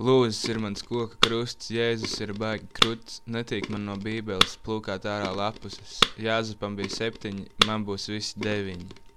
Lūzis ir mans koka krusts, Jēzus ir baigi kruts, netīk man no bībeles plūkāt ārā lapuses. Jāzepam bija septiņi, man būs visi deviņi.